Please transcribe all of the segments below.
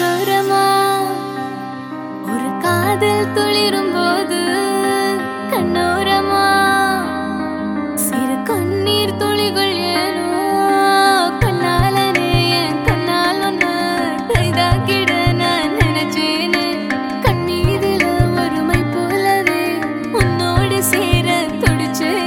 கொடூரமா ஒரு காதல் துளிரும் போது கண்ணோரமா? சிறு கண்ணீர் துளிகள் ஏனோ? கண்ணாலனே என் கண்ணால் ஒன்று கைதாக்கிட நான் நினைச்சேனே கண்ணீரில் ஒருமை போலவே உன்னோடு சேர துடிச்சேன்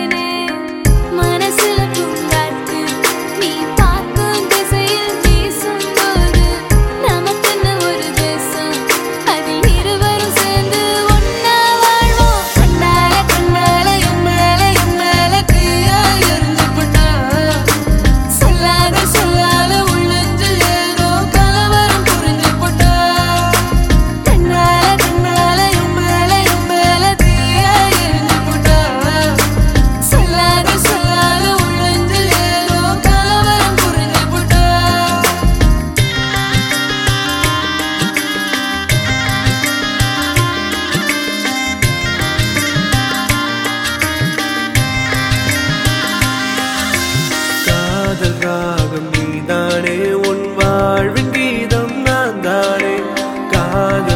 hug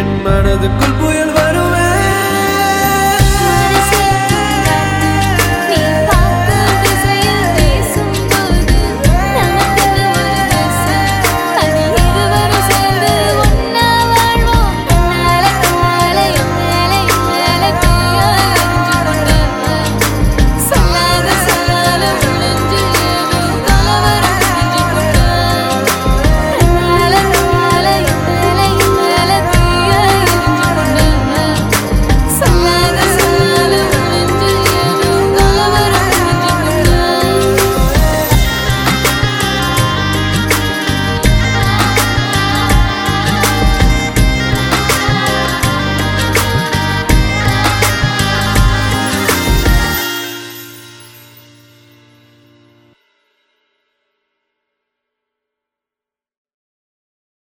என் மனதுக்குள் புய